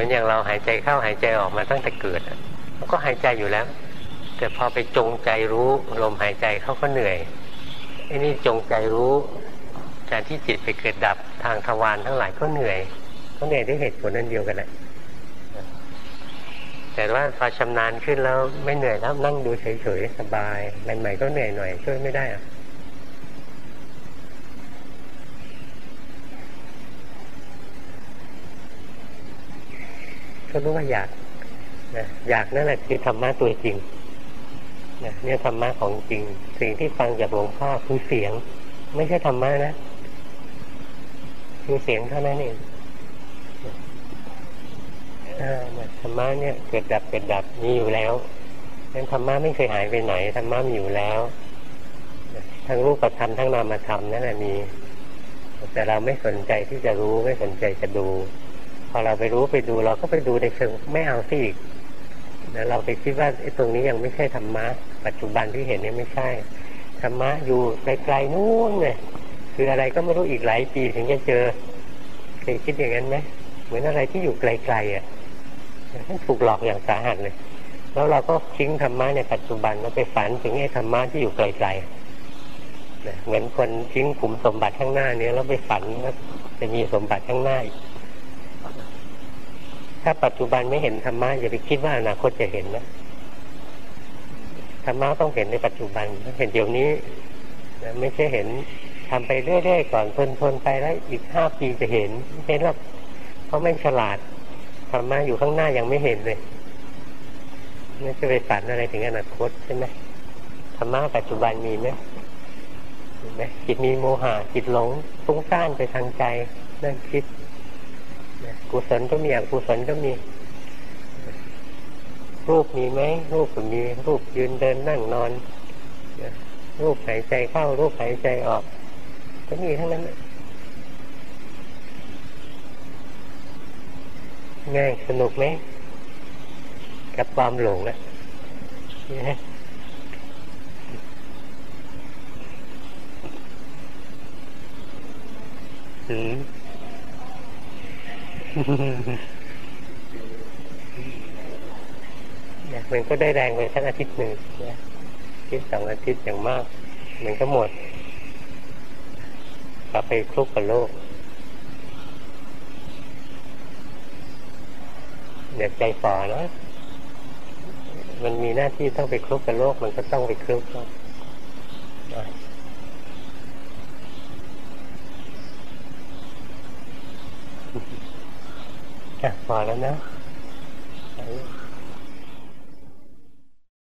มือนอย่างเราหายใจเข้าหายใจออกมาตั้งแต่เกิดเราก็หายใจอยู่แล้ว แต่พอไปจงใจรู้ลมหายใจเขาก็เหนื่อยไอ้นี่จงใจรู้การที่จิตไปเกิดดับทางทวารทั้งหลายก็เหนื่อยก็เหนื่อยด้วยเหตุผลนั่นเดียวกันแหละแต่ว่าพอชำนาญขึ้นแล้วไม่เหนื่อยแล้วนั่งดูเฉยๆสบายใหม่ๆก็เหนื่อยหน่อยช่วยไม่ได้อะ ก็รู้ว่าอยากนะอยากนั่นแหละคือธรรมะตัวจริงนะเนี่ยธรรมะของจริง สิ่งที่ฟังจากหลวงพ่อคือเสียง ไม่ใช่ธรรมะนะคือเสียงเท่านั้นเองธรรมะเนี่ยเกิดดับเกิดดับมีอยู่แล้วนั้นธรรมะไม่เคยหายไปไหนธรรมะมีอยู่แล้วทั้งรูปธรรมทั้งนามธรรมนั่นแหละมี แต่เราไม่สนใจที่จะรู้ไม่สนใจจะดู พอเราไปรู้ไปดูเราก็ไปดูในเชิงไม่เอาสิอีกแล้วเราไปคิดว่าไอ้ตรงนี้ยังไม่ใช่ธรรมะ ปัจจุบันที่เห็นนี่ไม่ใช่ธรรมะอยู่ไกลๆนู้นเลยคืออะไรก็ไม่รู้อีกหลายปีถึงจะเจอเคยคิดอย่างนั้นไหมเหมือนอะไรที่อยู่ไกลๆอะถูกหลอกอย่างสาหัสเลย แล้วเราก็ทิ้งธรรมะในปัจจุบันแล้วไปฝันถึงไอ้ธรรมะที่อยู่ไกลๆเหมือนคนทิ้งขุมสมบัติข้างหน้านี้แล้วไปฝันว่าจะมีสมบัติข้างหน้าอีก ถ้าปัจจุบันไม่เห็นธรรมะอย่าไปคิดว่าอนาคตจะเห็นนะธรรมะต้องเห็นในปัจจุบันเห็นเดี๋ยวนี้ไม่ใช่เห็นทำไปเรื่อยๆก่อนทนๆไปแล้วอีกห้าปีจะเห็นไม่ใช่หรอกเพราะไม่ฉลาดธรรมะอยู่ข้างหน้ายังไม่เห็นเลยไม่จะไปฝันอะไรถึงอนาคตใช่ไหมธรรมะปัจจุบันมีไหมไหมจิตมีโมหะจิตหลงฟุ้งซ่านไปทางใจนั่นคิด กุศลก็มีอกุศลก็มี รูปมีไหมรูปก็มี รูปยืนเดินนั่งนอนรูปหายใจเข้า รูปหายใจออกก็มีทั้งนั้นง่ายสนุกไหมกับความหลงอะอืม มันก็ได้แรงไปสักอาทิตย์หนึ่งนะทิตย์สองอาทิตย์อย่างมาก มันก็หมดกลับไปคลุกกับโลกเดี๋ยวใจฝ่อนะมันมีหน้าที่ต้องไปคลุกกับโลก มันก็ต้องไปคลุกนะ พอแล้วนะ